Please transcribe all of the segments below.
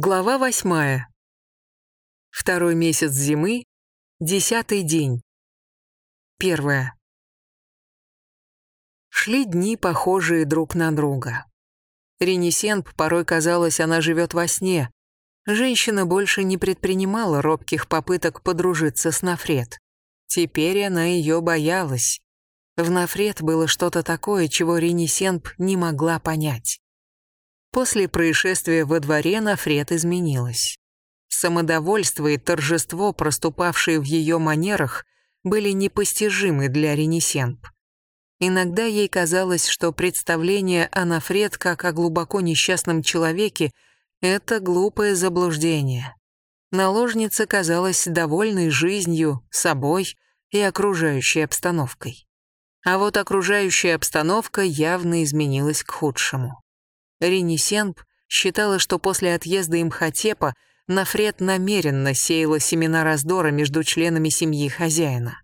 Глава восьмая. Второй месяц зимы, десятый день. Первое. Шли дни, похожие друг на друга. Ренесенп порой казалось, она живет во сне. Женщина больше не предпринимала робких попыток подружиться с Нафред. Теперь она ее боялась. В Нафред было что-то такое, чего Ренесенп не могла понять. После происшествия во дворе Нафред изменилась. Самодовольство и торжество, проступавшие в ее манерах, были непостижимы для Ренесенп. Иногда ей казалось, что представление о Нафред как о глубоко несчастном человеке — это глупое заблуждение. Наложница казалась довольной жизнью, собой и окружающей обстановкой. А вот окружающая обстановка явно изменилась к худшему. Ренесенп считала, что после отъезда Имхотепа Нафред намеренно сеяла семена раздора между членами семьи хозяина.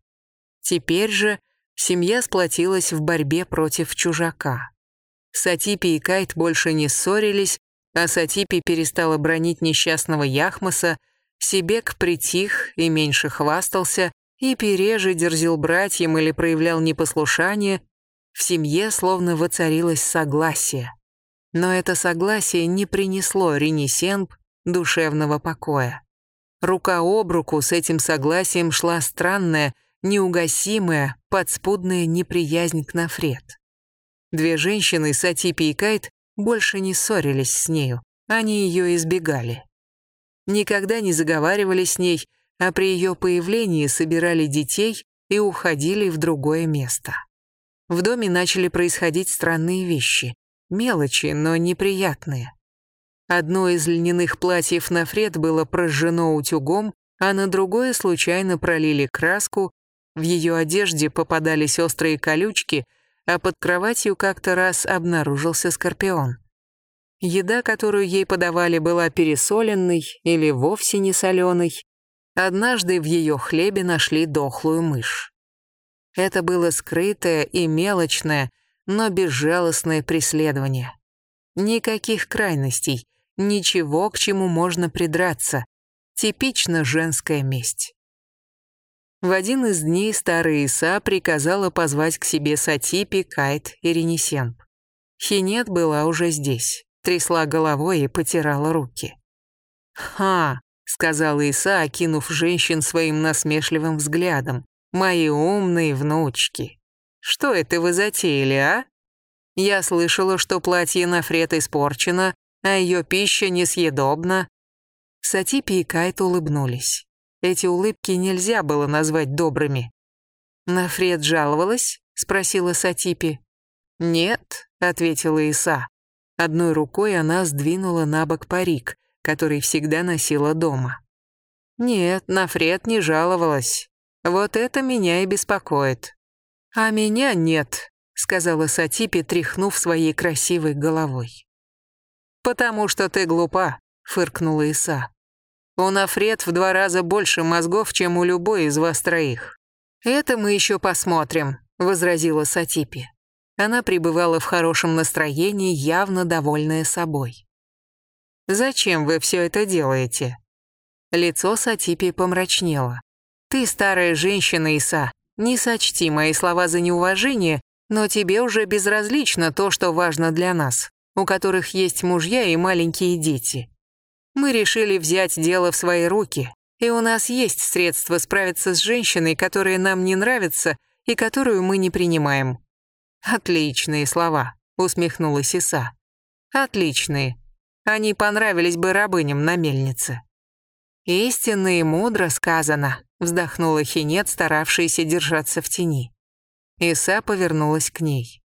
Теперь же семья сплотилась в борьбе против чужака. Сатипи и Кайт больше не ссорились, а Сатипи перестала бронить несчастного Яхмаса, Себек притих и меньше хвастался, и переже дерзил братьям или проявлял непослушание, в семье словно воцарилось согласие. Но это согласие не принесло Ренесенб душевного покоя. Рука об руку с этим согласием шла странная, неугасимая, подспудная неприязнь к Нафред. Две женщины, Сатипи и Кайт, больше не ссорились с нею, они ее избегали. Никогда не заговаривали с ней, а при ее появлении собирали детей и уходили в другое место. В доме начали происходить странные вещи. Мелочи, но неприятные. Одно из льняных платьев на Фред было прожжено утюгом, а на другое случайно пролили краску, в ее одежде попадались острые колючки, а под кроватью как-то раз обнаружился скорпион. Еда, которую ей подавали, была пересоленной или вовсе не соленой. Однажды в ее хлебе нашли дохлую мышь. Это было скрытое и мелочное, но безжалостное преследование. Никаких крайностей, ничего, к чему можно придраться. Типично женская месть. В один из дней старая Иса приказала позвать к себе Сатипи, Кайт и Ренесенп. Хинет была уже здесь, трясла головой и потирала руки. «Ха!» — сказала Иса, окинув женщин своим насмешливым взглядом. «Мои умные внучки!» Что это вы затеяли, а? Я слышала, что платье на Фред испорчено, а ее пища несъедобна». Сатипи и Кайт улыбнулись. Эти улыбки нельзя было назвать добрыми. «Нафред жаловалась?» — спросила Сатипи. «Нет», — ответила Иса. Одной рукой она сдвинула на бок парик, который всегда носила дома. «Нет, Нафред не жаловалась. Вот это меня и беспокоит. «А меня нет», — сказала Сатипи, тряхнув своей красивой головой. «Потому что ты глупа», — фыркнула Иса. «У Нафред в два раза больше мозгов, чем у любой из вас троих». «Это мы еще посмотрим», — возразила Сатипи. Она пребывала в хорошем настроении, явно довольная собой. «Зачем вы все это делаете?» Лицо Сатипи помрачнело. «Ты старая женщина, Иса, не сочти мои слова за неуважение, но тебе уже безразлично то, что важно для нас, у которых есть мужья и маленькие дети. Мы решили взять дело в свои руки, и у нас есть средства справиться с женщиной, которая нам не нравится и которую мы не принимаем». «Отличные слова», — усмехнулась Иса. «Отличные. Они понравились бы рабыням на мельнице». «Истинно и мудро сказано», вздохнула Хинет, старавшаяся держаться в тени. Иса повернулась к ней.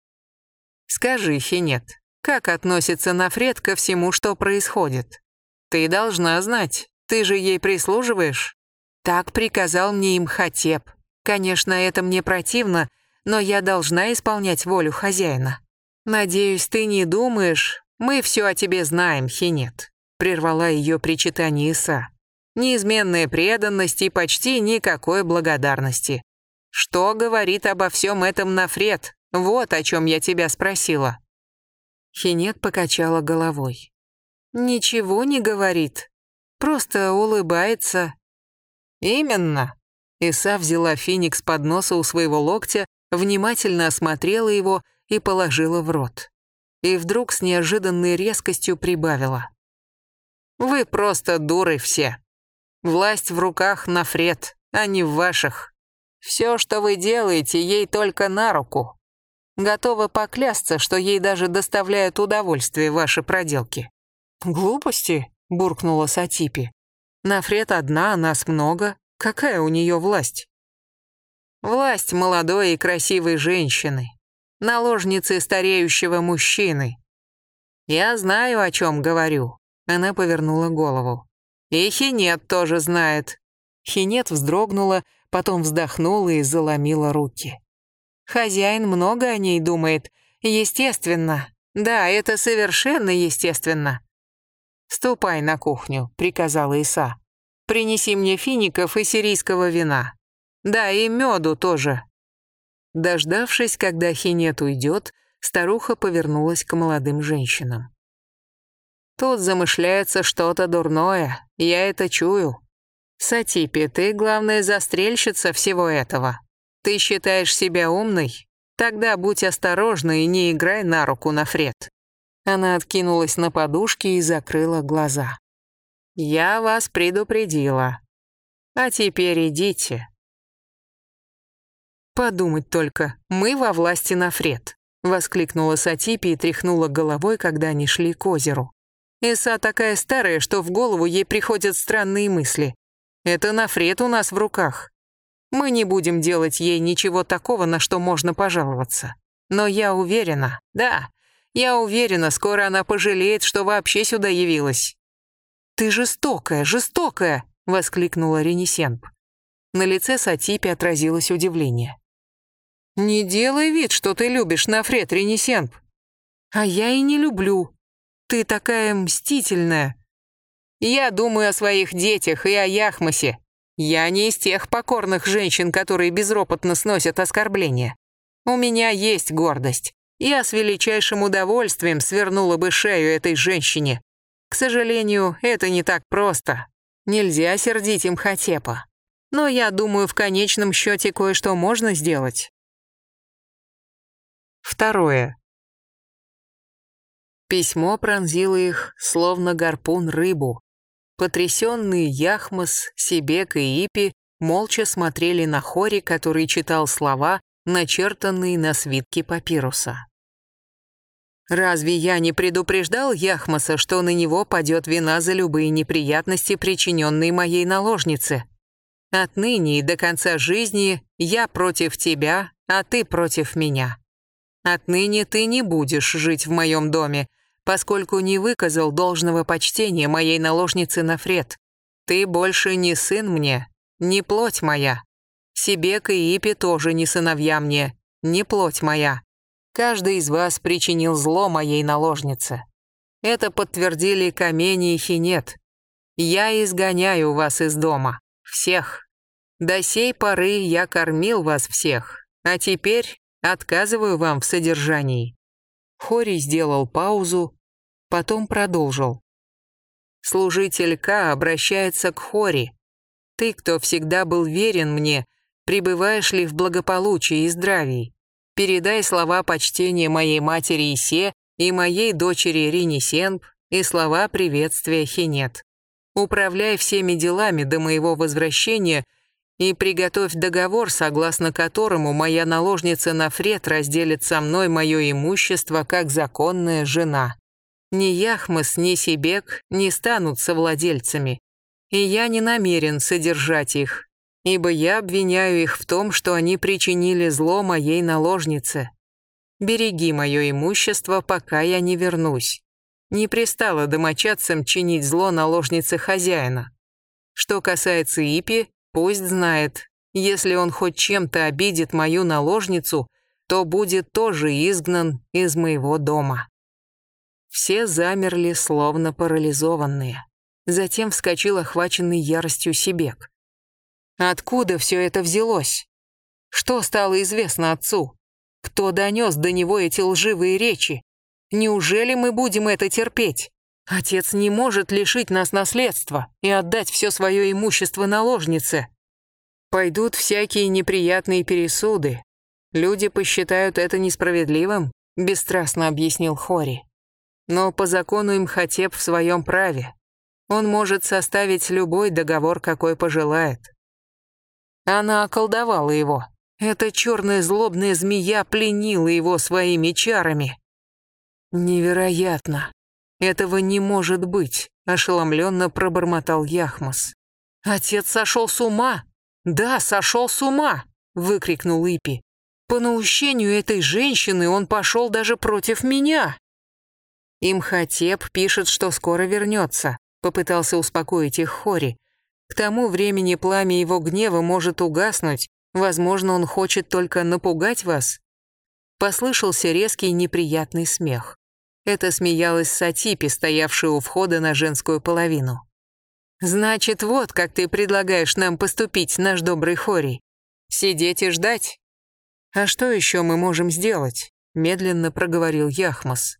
«Скажи, Хинет, как относится Нафред ко всему, что происходит? Ты должна знать, ты же ей прислуживаешь?» «Так приказал мне им Хатеп. Конечно, это мне противно, но я должна исполнять волю хозяина. Надеюсь, ты не думаешь, мы все о тебе знаем, Хинет», прервала ее причитание Иса неизменная преданность и почти никакой благодарности. Что говорит обо всем этом Нафред? Вот о чем я тебя спросила». Хинет покачала головой. Ничего не говорит. Просто улыбается. Именно. Иса взяла финикс под носа у своего локтя, внимательно осмотрела его и положила в рот. И вдруг с неожиданной резкостью прибавила. «Вы просто дуры все. Власть в руках Нафред, а не в ваших. Все, что вы делаете, ей только на руку. Готова поклясться, что ей даже доставляют удовольствие ваши проделки». «Глупости», — буркнула Сатипи. «Нафред одна, нас много. Какая у нее власть?» «Власть молодой и красивой женщины, наложницы стареющего мужчины. Я знаю, о чем говорю». Она повернула голову. И Хинет тоже знает». Хинет вздрогнула, потом вздохнула и заломила руки. «Хозяин много о ней думает. Естественно. Да, это совершенно естественно». «Ступай на кухню», — приказала Иса. «Принеси мне фиников и сирийского вина. Да, и меду тоже». Дождавшись, когда Хинет уйдет, старуха повернулась к молодым женщинам. Тут замышляется что-то дурное, я это чую. Сатипи, ты главная застрельщица всего этого. Ты считаешь себя умной? Тогда будь осторожна и не играй на руку на Фред. Она откинулась на подушке и закрыла глаза. Я вас предупредила. А теперь идите. Подумать только, мы во власти на Фред, воскликнула Сатипи и тряхнула головой, когда они шли к озеру. Иса такая старая, что в голову ей приходят странные мысли. Это нафред у нас в руках. Мы не будем делать ей ничего такого, на что можно пожаловаться. Но я уверена, да, я уверена, скоро она пожалеет, что вообще сюда явилась. «Ты жестокая, жестокая!» — воскликнула Ренесенп. На лице Сатипи отразилось удивление. «Не делай вид, что ты любишь Нафред, Ренесенп». «А я и не люблю», ты такая мстительная. Я думаю о своих детях и о Яхмасе. Я не из тех покорных женщин, которые безропотно сносят оскорбления. У меня есть гордость. Я с величайшим удовольствием свернула бы шею этой женщине. К сожалению, это не так просто. Нельзя сердить им Хатепа. Но я думаю, в конечном счете кое-что можно сделать. Второе. Письмо пронзило их, словно гарпун рыбу. Потрясенные Яхмас, Сибек и Ипи молча смотрели на Хори, который читал слова, начертанные на свитке папируса. «Разве я не предупреждал Яхмаса, что на него падет вина за любые неприятности, причиненные моей наложнице? Отныне и до конца жизни я против тебя, а ты против меня. Отныне ты не будешь жить в моем доме, поскольку не выказал должного почтения моей наложнице Нафред. Ты больше не сын мне, не плоть моя. Сибек и Ипи тоже не сыновья мне, не плоть моя. Каждый из вас причинил зло моей наложнице. Это подтвердили Камени и Хинет. Я изгоняю вас из дома, всех. До сей поры я кормил вас всех, а теперь отказываю вам в содержании. Хори сделал паузу, потом продолжил. Служитель К обращается к Хори. Ты, кто всегда был верен мне, пребываешь ли в благополучии и здравии? Передай слова почтения моей матери Исе и моей дочери Ринисенп и слова приветствия Хинет. Управляй всеми делами до моего возвращения и приготовь договор, согласно которому моя наложница Нафред разделит со мной мое имущество как законная жена. Ни Яхмас, ни Сибек не станут совладельцами, и я не намерен содержать их, ибо я обвиняю их в том, что они причинили зло моей наложнице. Береги мое имущество, пока я не вернусь. Не пристало домочадцам чинить зло наложнице хозяина. Что касается Ипи, Пусть знает, если он хоть чем-то обидит мою наложницу, то будет тоже изгнан из моего дома. Все замерли, словно парализованные. Затем вскочил охваченный яростью Сибек. Откуда все это взялось? Что стало известно отцу? Кто донес до него эти лживые речи? Неужели мы будем это терпеть? Отец не может лишить нас наследства и отдать все свое имущество наложнице. Пойдут всякие неприятные пересуды. Люди посчитают это несправедливым, бесстрастно объяснил Хори. Но по закону им Имхотеп в своем праве. Он может составить любой договор, какой пожелает. Она околдовала его. Эта черная злобная змея пленила его своими чарами. Невероятно. Этого не может быть, ошеломленно пробормотал Яхмас. Отец сошел с ума. Да, сошел с ума, выкрикнул Ипи. По наущению этой женщины он пошел даже против меня. Имхотеп пишет, что скоро вернется, попытался успокоить их Хори. К тому времени пламя его гнева может угаснуть, возможно, он хочет только напугать вас. Послышался резкий неприятный смех. Это смеялась Сатипи, стоявшая у входа на женскую половину. «Значит, вот как ты предлагаешь нам поступить, наш добрый Хори. Сидеть и ждать?» «А что еще мы можем сделать?» — медленно проговорил Яхмас.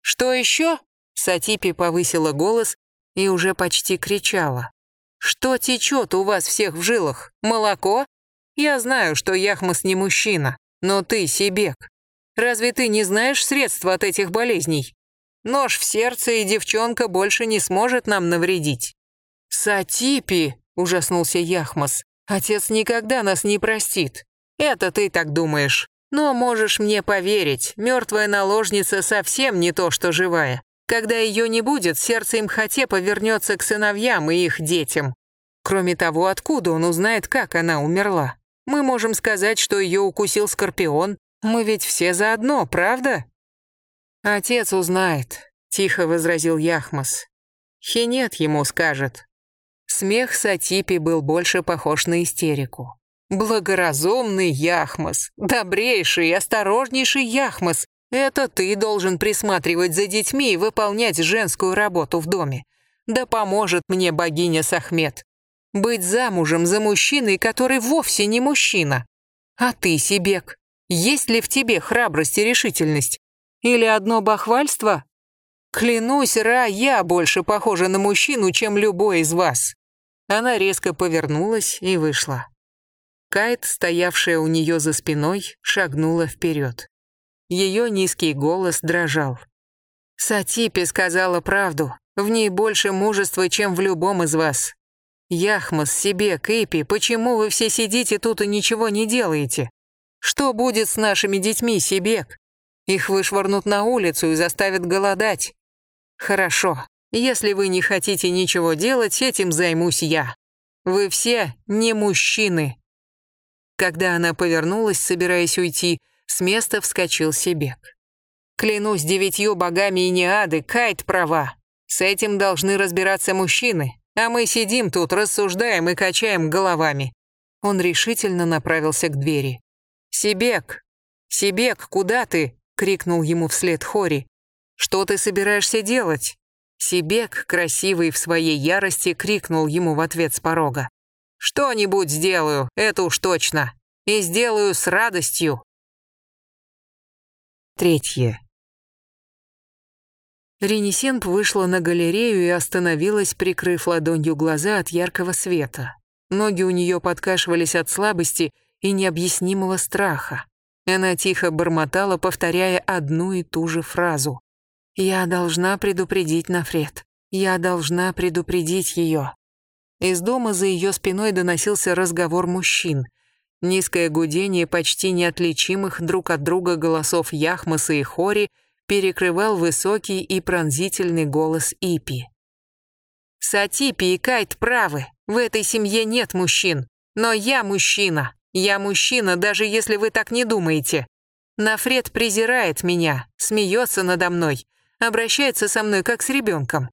«Что еще?» — Сатипи повысила голос и уже почти кричала. «Что течет у вас всех в жилах? Молоко? Я знаю, что Яхмас не мужчина, но ты Сибек. Разве ты не знаешь средства от этих болезней? Нож в сердце, и девчонка больше не сможет нам навредить». «Сатипи!» — ужаснулся Яхмас. «Отец никогда нас не простит. Это ты так думаешь. Но можешь мне поверить, мертвая наложница совсем не то, что живая. Когда ее не будет, сердце Имхотепа вернется к сыновьям и их детям. Кроме того, откуда он узнает, как она умерла? Мы можем сказать, что ее укусил скорпион. Мы ведь все заодно, правда? Отец узнает, тихо возразил Яхмас. Хинет ему скажет. Смех Сатипи был больше похож на истерику. Благоразумный Яхмас, добрейший осторожнейший Яхмас, это ты должен присматривать за детьми и выполнять женскую работу в доме. Да поможет мне богиня Сахмет. Быть замужем за мужчиной, который вовсе не мужчина. А ты, Сибек, есть ли в тебе храбрость и решительность? Или одно бахвальство? Клянусь, Ра, я больше похожа на мужчину, чем любой из вас. Она резко повернулась и вышла. Кайт, стоявшая у нее за спиной, шагнула вперед. Ее низкий голос дрожал. «Сатипи сказала правду. В ней больше мужества, чем в любом из вас. Яхмас, себе, Кэпи, почему вы все сидите тут и ничего не делаете? Что будет с нашими детьми, Сибек? Их вышвырнут на улицу и заставят голодать. Хорошо, если вы не хотите ничего делать, этим займусь я. Вы все не мужчины». Когда она повернулась, собираясь уйти, с места вскочил Себек. «Клянусь девятью богами и неады, Кайт права. С этим должны разбираться мужчины, а мы сидим тут, рассуждаем и качаем головами». Он решительно направился к двери. «Себек! Себек, куда ты?» — крикнул ему вслед Хори. «Что ты собираешься делать?» Себек, красивый в своей ярости, крикнул ему в ответ с порога. «Что-нибудь сделаю, это уж точно. И сделаю с радостью». Третье. Ренесенп вышла на галерею и остановилась, прикрыв ладонью глаза от яркого света. Ноги у нее подкашивались от слабости и необъяснимого страха. Она тихо бормотала, повторяя одну и ту же фразу. «Я должна предупредить Нафред. Я должна предупредить ее». Из дома за ее спиной доносился разговор мужчин. Низкое гудение почти неотличимых друг от друга голосов Яхмаса и Хори перекрывал высокий и пронзительный голос Ипи. «Сатипи и Кайт правы, в этой семье нет мужчин, но я мужчина, я мужчина, даже если вы так не думаете. Нафред презирает меня, смеется надо мной, обращается со мной как с ребенком.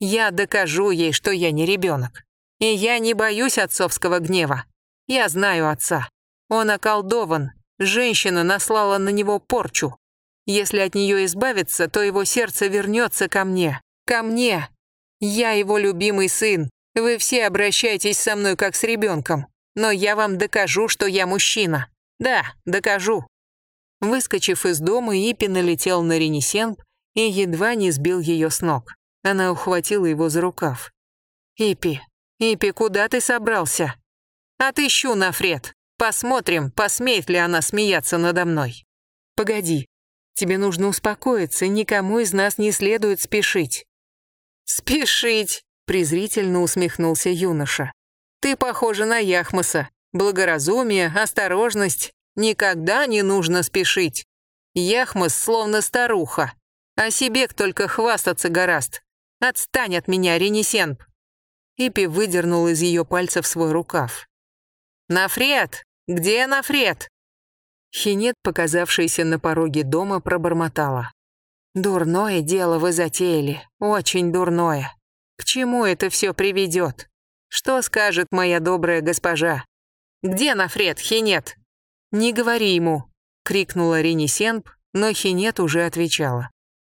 Я докажу ей, что я не ребенок. И я не боюсь отцовского гнева. Я знаю отца. Он околдован. Женщина наслала на него порчу. Если от нее избавиться, то его сердце вернется ко мне. Ко мне. Я его любимый сын. Вы все обращаетесь со мной как с ребенком. Но я вам докажу, что я мужчина. Да, докажу». Выскочив из дома, Ипи налетел на Ренесенп и едва не сбил ее с ног. Она ухватила его за рукав. «Ипи, Ипи, куда ты собрался?» «Отыщу Нафред. Посмотрим, посмеет ли она смеяться надо мной». «Погоди, тебе нужно успокоиться, никому из нас не следует спешить». «Спешить!» — презрительно усмехнулся юноша. «Ты похожа на Яхмаса. Благоразумие, осторожность. Никогда не нужно спешить. Яхмас словно старуха. О себе только хвастаться гораст. Отстань от меня, Ренесенп!» Ипи выдернул из ее пальцев свой рукав. «Нафред! Где Нафред?» Хинет, показавшаяся на пороге дома, пробормотала. «Дурное дело вы затеяли, очень дурное. К чему это все приведет? Что скажет моя добрая госпожа? Где Нафред, Хинет?» «Не говори ему!» — крикнула Ренесенп, но Хинет уже отвечала.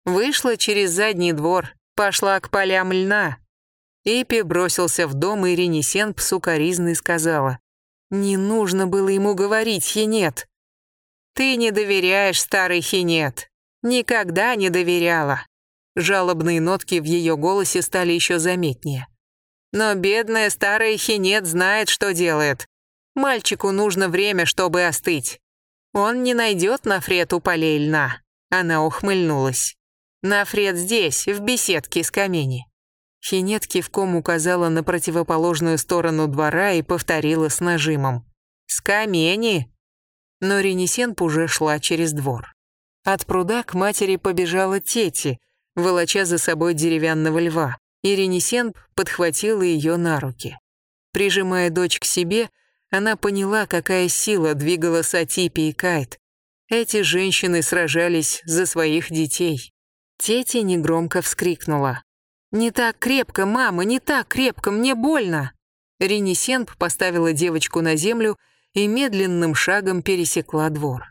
Вышла через задний двор, пошла к полям льна. Эпи бросился в дом, и Ренесенп сукоризной сказала. «Не нужно было ему говорить, Хинет». «Ты не доверяешь, старый Хинет. Никогда не доверяла». Жалобные нотки в ее голосе стали еще заметнее. «Но бедная старая Хинет знает, что делает. Мальчику нужно время, чтобы остыть. Он не найдет Нафред у полей льна». Она ухмыльнулась. Нафред здесь, в беседке с камени». Хинет кивком указала на противоположную сторону двора и повторила с нажимом. «С камени!» Но Ренесенп уже шла через двор. От пруда к матери побежала Тети, волоча за собой деревянного льва, и Ренесенп подхватила ее на руки. Прижимая дочь к себе, она поняла, какая сила двигала Сатипи и Кайт. Эти женщины сражались за своих детей. Тети негромко вскрикнула. «Не так крепко, мама, не так крепко, мне больно!» Ренесенп поставила девочку на землю и медленным шагом пересекла двор.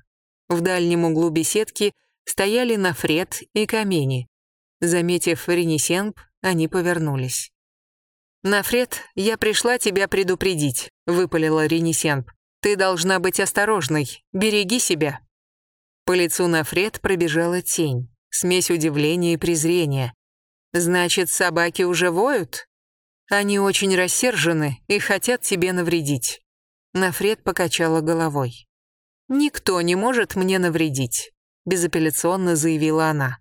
В дальнем углу беседки стояли Нафред и Камени. Заметив Ренесенп, они повернулись. «Нафред, я пришла тебя предупредить», — выпалила Ренесенп. «Ты должна быть осторожной, береги себя». По лицу Нафред пробежала тень смесь удивления и презрения. «Значит, собаки уже воют? Они очень рассержены и хотят тебе навредить». Нафред покачала головой. «Никто не может мне навредить», — безапелляционно заявила она.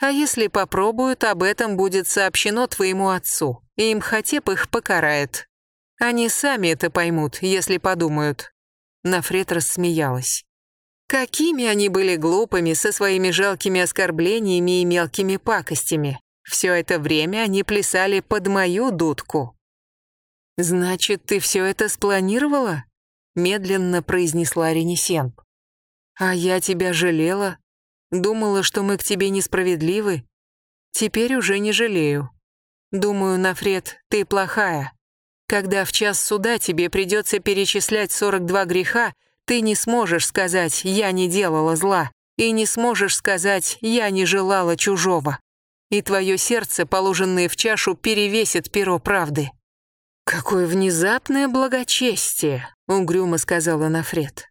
«А если попробуют, об этом будет сообщено твоему отцу, и им хотеп их покарает. Они сами это поймут, если подумают». Нафред рассмеялась. Какими они были глупыми со своими жалкими оскорблениями и мелкими пакостями. Все это время они плясали под мою дудку. «Значит, ты все это спланировала?» Медленно произнесла Ренесенп. «А я тебя жалела. Думала, что мы к тебе несправедливы. Теперь уже не жалею. Думаю, Нафред, ты плохая. Когда в час суда тебе придется перечислять 42 греха, ты не сможешь сказать «я не делала зла», и не сможешь сказать «я не желала чужого». И твое сердце, положенное в чашу, перевесит перо правды. «Какое внезапное благочестие», — угрюмо сказала Нафред.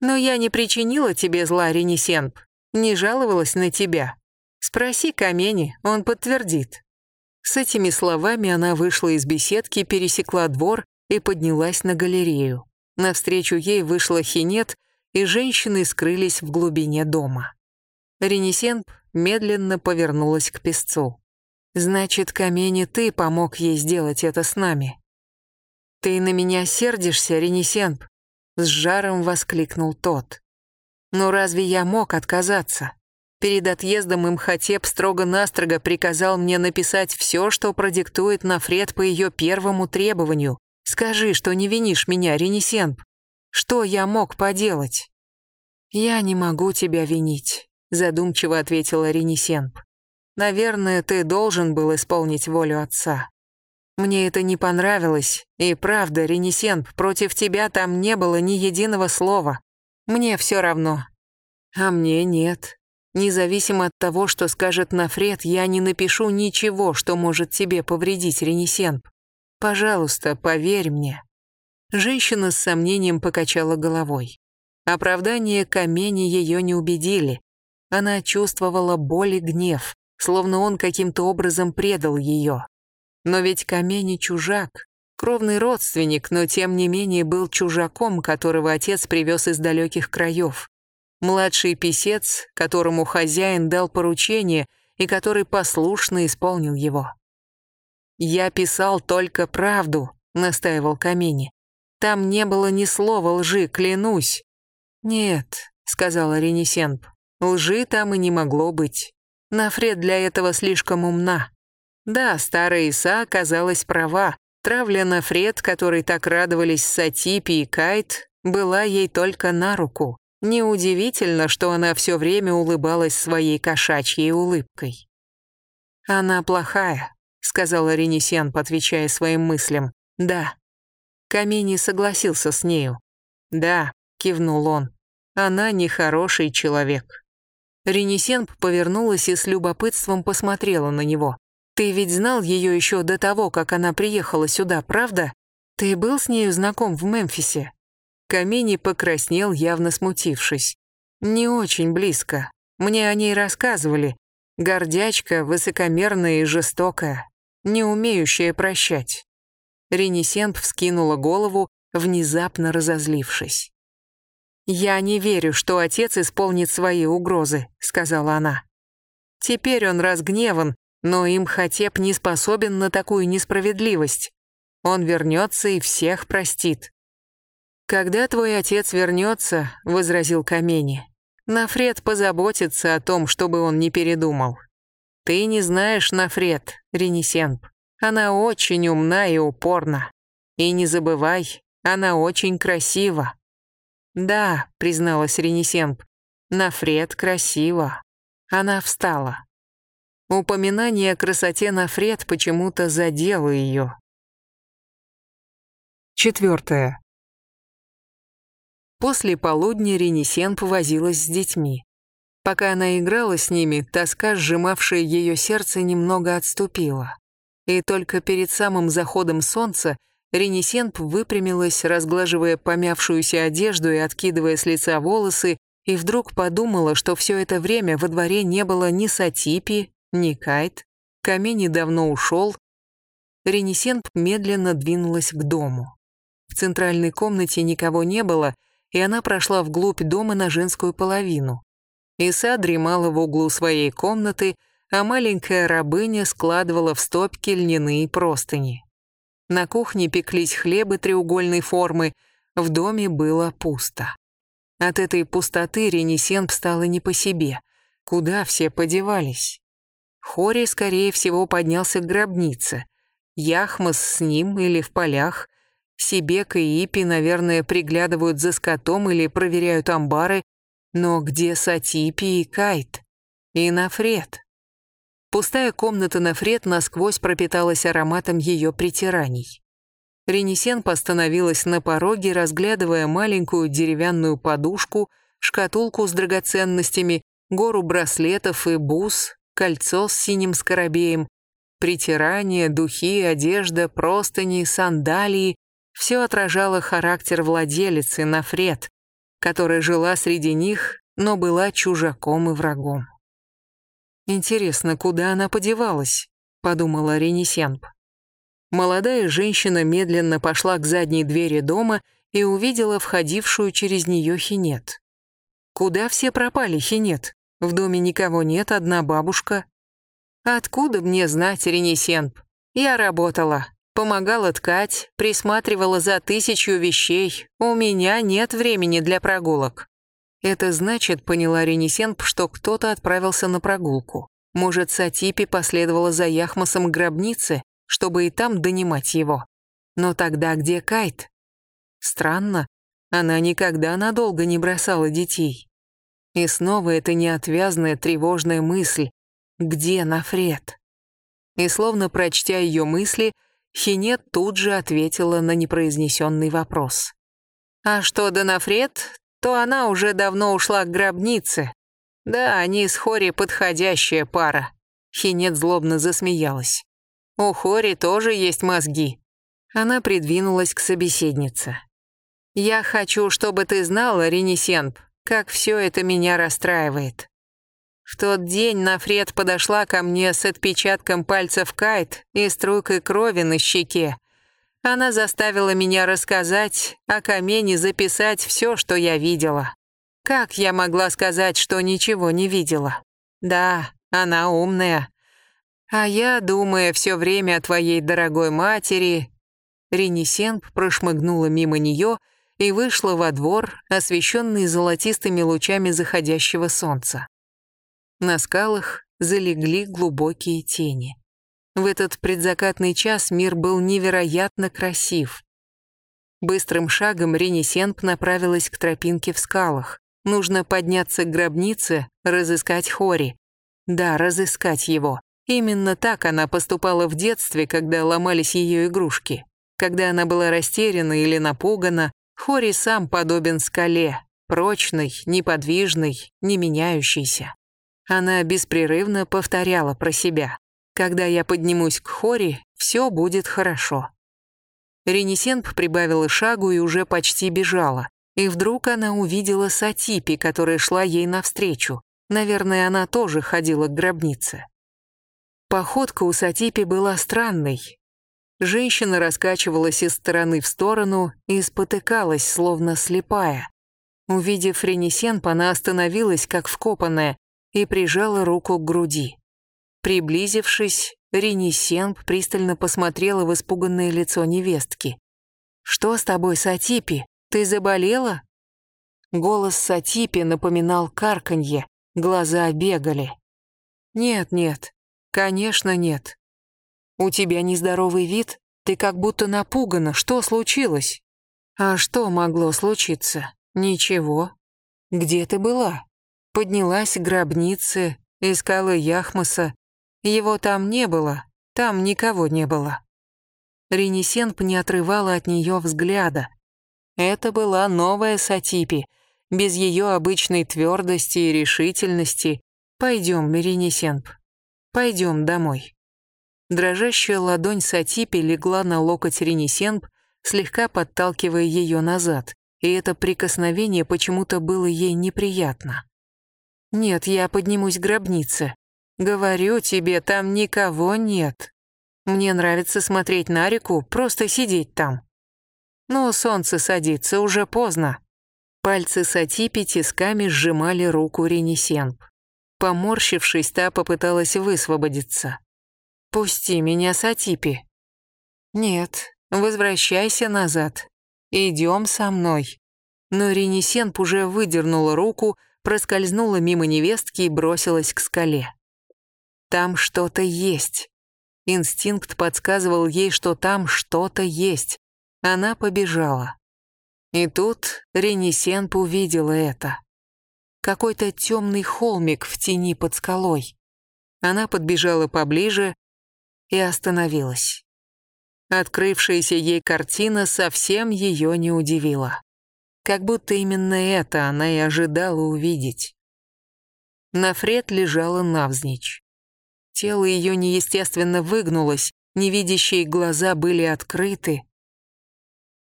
«Но я не причинила тебе зла, Ренесенп, не жаловалась на тебя. Спроси Камени, он подтвердит». С этими словами она вышла из беседки, пересекла двор и поднялась на галерею. Навстречу ей вышла Хинет, и женщины скрылись в глубине дома. Ренесенп медленно повернулась к песцу. «Значит, Камени, ты помог ей сделать это с нами». «Ты на меня сердишься, Ренесенп?» С жаром воскликнул тот. «Но разве я мог отказаться? Перед отъездом Имхотеп строго-настрого приказал мне написать все, что продиктует Нафред по ее первому требованию, Скажи, что не винишь меня, Ренесенп. Что я мог поделать?» «Я не могу тебя винить», — задумчиво ответила Ренесенп. «Наверное, ты должен был исполнить волю отца. Мне это не понравилось, и правда, Ренесенп, против тебя там не было ни единого слова. Мне все равно. А мне нет. Независимо от того, что скажет Нафред, я не напишу ничего, что может тебе повредить, Ренесенп. Пожалуйста, поверь мне». Женщина с сомнением покачала головой. Оправдания камени ее не убедили. Она чувствовала боль и гнев. словно он каким-то образом предал ее. Но ведь Камени чужак, кровный родственник, но тем не менее был чужаком, которого отец привез из далеких краев. Младший писец, которому хозяин дал поручение и который послушно исполнил его. «Я писал только правду», — настаивал Камени. «Там не было ни слова лжи, клянусь». «Нет», — сказала Ренесенп, — «лжи там и не могло быть. Нафред для этого слишком умна». Да, старая Иса оказалась права. Травля Нафред, которой так радовались Сатипи и Кайт, была ей только на руку. Неудивительно, что она все время улыбалась своей кошачьей улыбкой. «Она плохая», — сказала Ренесенп, отвечая своим мыслям. «Да». Камини согласился с нею. «Да», — кивнул он, — «она нехороший человек». Ренесенп повернулась и с любопытством посмотрела на него. «Ты ведь знал ее еще до того, как она приехала сюда, правда? Ты был с нею знаком в Мемфисе?» Камини покраснел, явно смутившись. «Не очень близко. Мне о ней рассказывали. Гордячка, высокомерная и жестокая, не умеющая прощать». Ренесенп вскинула голову, внезапно разозлившись. «Я не верю, что отец исполнит свои угрозы», — сказала она. «Теперь он разгневан, но им Хатеп не способен на такую несправедливость. Он вернется и всех простит. «Когда твой отец вернется», — возразил Камени, «Нафред позаботится о том, чтобы он не передумал. Ты не знаешь Нафред, Ренесенп. Она очень умна и упорна. И не забывай, она очень красива». «Да», — призналась Ренесенп, «Нафред красива». Она встала. Упоминание о красоте Нафред почему-то задело ее. Четвертое. После полудня Ренесенп возилась с детьми. Пока она играла с ними, тоска, сжимавшая ее сердце, немного отступила. И только перед самым заходом солнца Ренесенп выпрямилась, разглаживая помявшуюся одежду и откидывая с лица волосы, и вдруг подумала, что все это время во дворе не было ни Сатипи, ни Кайт, Камень давно ушел. Ренесенп медленно двинулась к дому. В центральной комнате никого не было — и она прошла вглубь дома на женскую половину. Иса дремала в углу своей комнаты, а маленькая рабыня складывала в стопки льняные простыни. На кухне пеклись хлебы треугольной формы, в доме было пусто. От этой пустоты Ренесенп стало не по себе. Куда все подевались? Хори, скорее всего, поднялся к гробнице. Яхмас с ним или в полях, Сибека и Ипи, наверное, приглядывают за скотом или проверяют амбары, но где Сатипи и Кайт? И Нафред? Пустая комната Нафред насквозь пропиталась ароматом ее притираний. Ренесен постановилась на пороге, разглядывая маленькую деревянную подушку, шкатулку с драгоценностями, гору браслетов и бус, кольцо с синим скоробеем, притирание, духи, одежда, простыни, сандалии, все отражало характер владелицы Нафред, которая жила среди них, но была чужаком и врагом. «Интересно, куда она подевалась?» — подумала Ренесенп. Молодая женщина медленно пошла к задней двери дома и увидела входившую через нее хинет. «Куда все пропали, хинет? В доме никого нет, одна бабушка». «Откуда мне знать, Ренесенп? Я работала. Помогала ткать, присматривала за тысячу вещей. У меня нет времени для прогулок. Это значит, поняла Ренесенп, что кто-то отправился на прогулку. Может, Сатипи последовала за Яхмасом к гробнице, чтобы и там донимать его. Но тогда где Кайт? Странно, она никогда надолго не бросала детей. И снова эта неотвязная тревожная мысль «Где Нафред?» И словно прочтя ее мысли, Хинет тут же ответила на непроизнесенный вопрос. А что до Нафред, то она уже давно ушла к гробнице. Да, они с Хори подходящая пара. Хинет злобно засмеялась. У Хори тоже есть мозги. Она придвинулась к собеседнице. «Я хочу, чтобы ты знала, Ренесенп, как все это меня расстраивает». В тот день Нафред подошла ко мне с отпечатком пальцев Кайт и струйкой крови на щеке. Она заставила меня рассказать, о камене записать все, что я видела. Как я могла сказать, что ничего не видела? Да, она умная. А я, думая все время о твоей дорогой матери... Ренесенп прошмыгнула мимо нее и вышла во двор, освещенный золотистыми лучами заходящего солнца. На скалах залегли глубокие тени. В этот предзакатный час мир был невероятно красив. Быстрым шагом Ренесенп направилась к тропинке в скалах. Нужно подняться к гробнице, разыскать Хори. Да, разыскать его. Именно так она поступала в детстве, когда ломались ее игрушки. Когда она была растеряна или напугана, Хори сам подобен скале, прочный, неподвижный, не меняющийся. Она беспрерывно повторяла про себя. «Когда я поднимусь к Хори, все будет хорошо». Ренесенп прибавила шагу и уже почти бежала. И вдруг она увидела Сатипи, которая шла ей навстречу. Наверное, она тоже ходила к гробнице. Походка у Сатипи была странной. Женщина раскачивалась из стороны в сторону и спотыкалась, словно слепая. Увидев Ренесенп, она остановилась, как вкопанная, и прижала руку к груди. Приблизившись, Ренесенп пристально посмотрела в испуганное лицо невестки. «Что с тобой, Сатипи? Ты заболела?» Голос Сатипи напоминал карканье, глаза бегали. «Нет, нет, «Конечно нет. У тебя нездоровый вид, ты как будто напугана, что случилось?» «А что могло случиться? Ничего. Где ты была?» Поднялась к гробнице, искала Яхмаса. Его там не было, там никого не было. Ренесенп не отрывала от нее взгляда. Это была новая Сатипи, без ее обычной твердости и решительности. «Пойдем, Ренесенп, Пойдем домой». Дрожащая ладонь Сатипи легла на локоть Ренесенб, слегка подталкивая ее назад, и это прикосновение почему-то было ей неприятно. «Нет, я поднимусь к гробнице. Говорю тебе, там никого нет. Мне нравится смотреть на реку, просто сидеть там. Но солнце садится, уже поздно». Пальцы Сатипи тисками сжимали руку Ренесенб. Поморщившись, та попыталась высвободиться. «Пусти меня, Сатипи». «Нет, возвращайся назад. Идем со мной». Но Ренесенп уже выдернула руку, проскользнула мимо невестки и бросилась к скале. Там что-то есть. Инстинкт подсказывал ей, что там что-то есть. Она побежала. И тут Ренесенп увидела это какой-то темный холмик в тени под скалой. Она подбежала поближе и остановилась. Открывшаяся ей картина совсем ее не удивила. Как будто именно это она и ожидала увидеть. Нафред лежала навзничь. Тело ее неестественно выгнулось, невидящие глаза были открыты.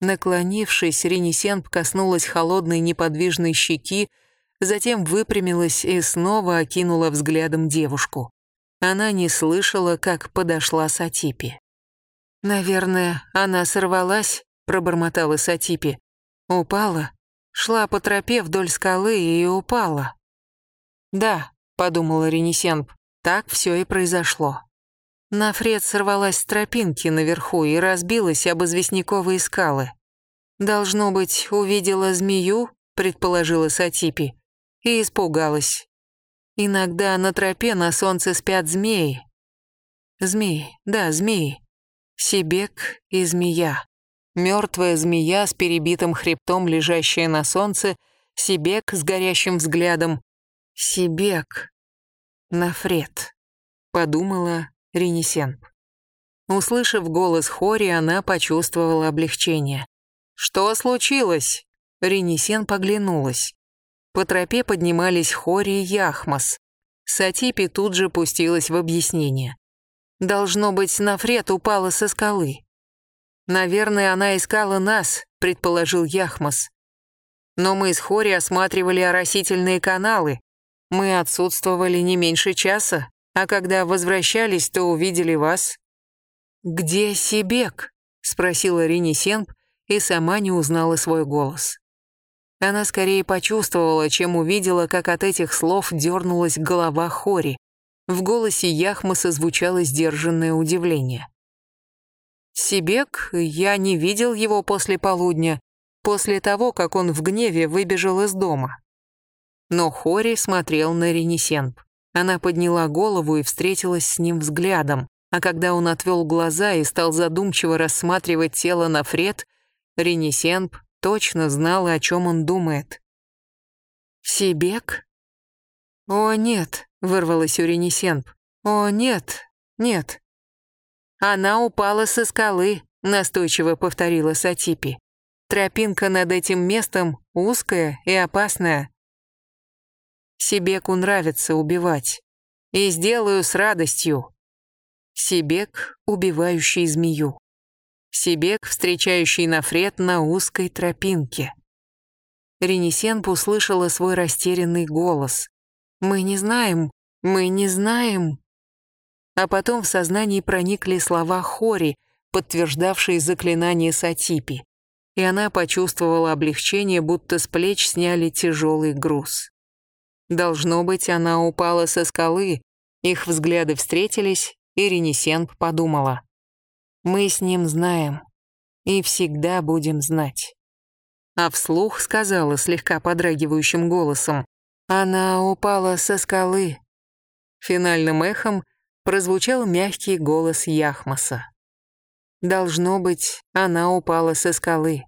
Наклонившись, Ренесенп коснулась холодной неподвижной щеки, затем выпрямилась и снова окинула взглядом девушку. Она не слышала, как подошла Сатипи. «Наверное, она сорвалась», — пробормотала Сатипи. «Упала? Шла по тропе вдоль скалы и упала». «Да», — подумала Ренесенб, — «так все и произошло». Нафред сорвалась с тропинки наверху и разбилась об известняковые скалы. «Должно быть, увидела змею», — предположила Сатипи и испугалась. Иногда на тропе на солнце спят змеи. Змеи, да, змеи. Сибек и змея. Мертвая змея с перебитым хребтом, лежащая на солнце, Сибек с горящим взглядом. Сибек. Нафред. Подумала Ренесенп. Услышав голос Хори, она почувствовала облегчение. «Что случилось?» Ренесен поглянулась. По тропе поднимались Хори и Яхмас. Сатипи тут же пустилась в объяснение. Должно быть, Нафред упала со скалы. Наверное, она искала нас, предположил Яхмас. Но мы с Хори осматривали оросительные каналы. Мы отсутствовали не меньше часа, а когда возвращались, то увидели вас». «Где Сибек?» — спросила Ренесенп и сама не узнала свой голос. Она скорее почувствовала, чем увидела, как от этих слов дернулась голова Хори. В голосе Яхмаса звучало сдержанное удивление. «Сибек, я не видел его после полудня, после того, как он в гневе выбежал из дома». Но Хори смотрел на Ренесенп. Она подняла голову и встретилась с ним взглядом, а когда он отвел глаза и стал задумчиво рассматривать тело Нафред, Ренесенп точно знала, о чем он думает. «Сибек?» «О, нет», — вырвалась у Ренесенп. «О, нет, нет». «Она упала со скалы», — настойчиво повторила Сатипи. «Тропинка над этим местом узкая и опасная. Сибеку нравится убивать. И сделаю с радостью. Сибек, убивающий змею. Сибек, встречающий Нафред на узкой тропинке. Ренесенп услышала свой растерянный голос. «Мы не знаем, мы не знаем». А потом в сознании проникли слова Хори, подтверждавшие заклинание Сатипи, и она почувствовала облегчение, будто с плеч сняли тяжелый груз. Должно быть, она упала со скалы. Их взгляды встретились, и Ренесенп подумала. «Мы с ним знаем. И всегда будем знать». А вслух сказала слегка подрагивающим голосом. «Она упала со скалы». Финальным эхом прозвучал мягкий голос Яхмаса. «Должно быть, она упала со скалы».